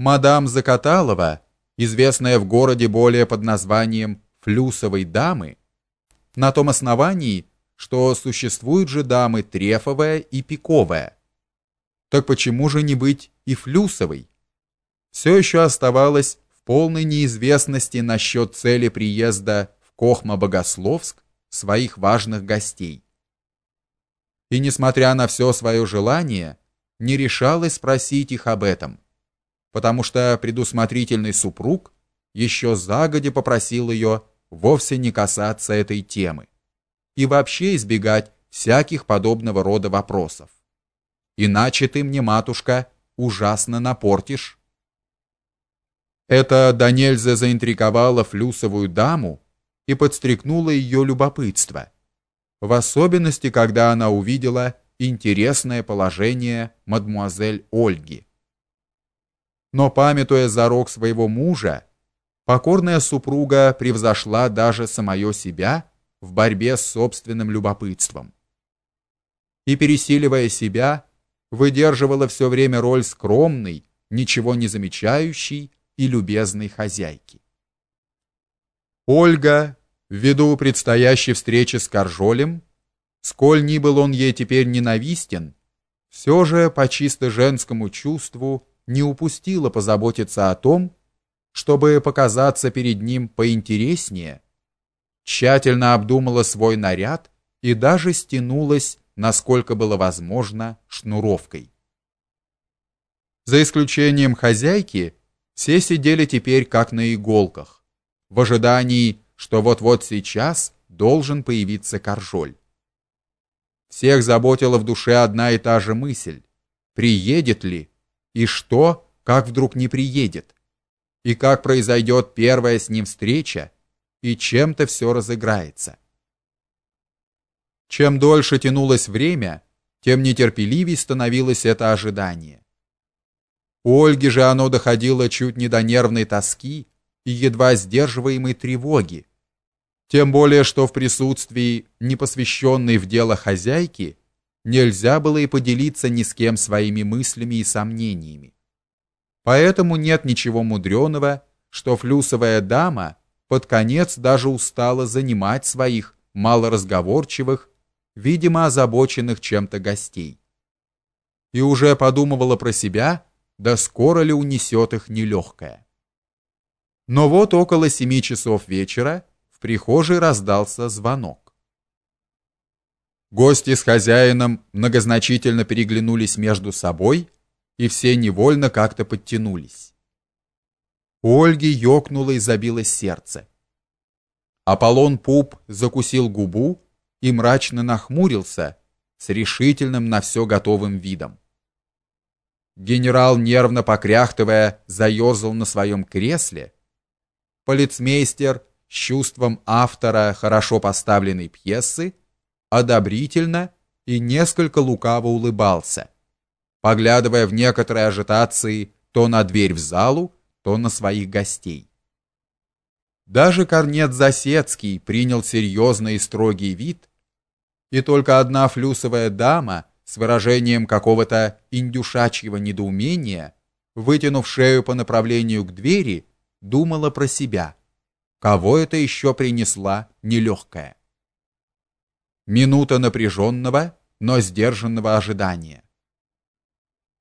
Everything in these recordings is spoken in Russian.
Мадам Закаталова, известная в городе более под названием Флюсовой дамы, на том основании, что существуют же дамы трефовая и пиковая. Так почему же не быть и флюсовой? Все еще оставалось в полной неизвестности насчет цели приезда в Кохма-Богословск своих важных гостей. И несмотря на все свое желание, не решалась спросить их об этом, потому что предусмотрительный супруг еще загодя попросил ее вовсе не касаться этой темы и вообще избегать всяких подобного рода вопросов. Иначе ты мне, матушка, ужасно напортишь. Это до нельзя заинтриговало флюсовую даму и подстрекнуло ее любопытство, в особенности, когда она увидела интересное положение мадмуазель Ольги. Но памятуя зарок своего мужа, покорная супруга превзошла даже самое себя в борьбе с собственным любопытством. И пересиливая себя, выдерживала все время роль скромной, ничего не замечающей и любезной хозяйки. Ольга, ввиду предстоящей встречи с Каржолем, сколь ни был он ей теперь ненавистен, все же по чисто женскому чувству не упустила позаботиться о том, чтобы показаться перед ним поинтереснее, тщательно обдумала свой наряд и даже стянулась, насколько было возможно, шнуровкой. За исключением хозяйки, все сидели теперь как на иголках, в ожидании, что вот-вот сейчас должен появиться Каржоль. Всех заботила в душе одна и та же мысль: приедет ли и что, как вдруг не приедет, и как произойдет первая с ним встреча, и чем-то все разыграется. Чем дольше тянулось время, тем нетерпеливей становилось это ожидание. У Ольги же оно доходило чуть не до нервной тоски и едва сдерживаемой тревоги, тем более что в присутствии непосвященной в дело хозяйки нельзя было и поделиться ни с кем своими мыслями и сомнениями. Поэтому нет ничего мудреного, что флюсовая дама под конец даже устала занимать своих малоразговорчивых, видимо, озабоченных чем-то гостей. И уже подумывала про себя, да скоро ли унесет их нелегкое. Но вот около семи часов вечера в прихожей раздался звонок. Гости с хозяином многозначительно переглянулись между собой, и все невольно как-то подтянулись. У Ольги ёкнуло и забилось сердце. Аполлон Пуп закусил губу и мрачно нахмурился с решительным на все готовым видом. Генерал, нервно покряхтывая, заерзал на своем кресле. Полицмейстер с чувством автора хорошо поставленной пьесы, одобрительно и несколько лукаво улыбался, поглядывая в некоторой ажитации то на дверь в залу, то на своих гостей. Даже корнет Засецкий принял серьезный и строгий вид, и только одна флюсовая дама с выражением какого-то индюшачьего недоумения, вытянув шею по направлению к двери, думала про себя – Кого это еще принесла нелегкая? Минута напряженного, но сдержанного ожидания.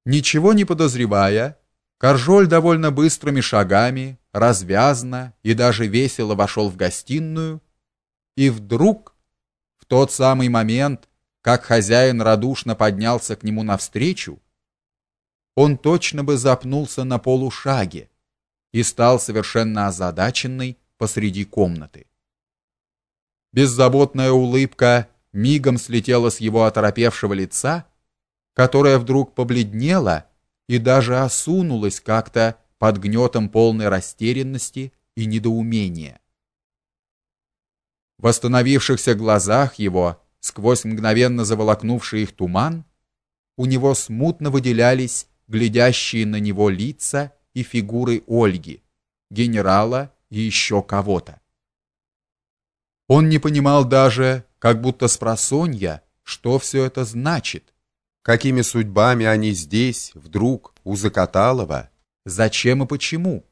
Ничего не подозревая, Каржоль довольно быстрыми шагами, развязно и даже весело вошел в гостиную, и вдруг, в тот самый момент, как хозяин радушно поднялся к нему навстречу, он точно бы запнулся на полушаге и стал совершенно озадаченный посреди комнаты. Беззаботная улыбка мигом слетела с его оторопевшего лица, которое вдруг побледнело и даже осунулось как-то под гнетом полной растерянности и недоумения. В восстановившихся глазах его, сквозь мгновенно заволокнувший их туман, у него смутно выделялись глядящие на него лица и фигуры Ольги, генерала и еще кого-то. Он не понимал даже, как будто с просонья, что все это значит, какими судьбами они здесь, вдруг, у Закаталова, Зачем и почему?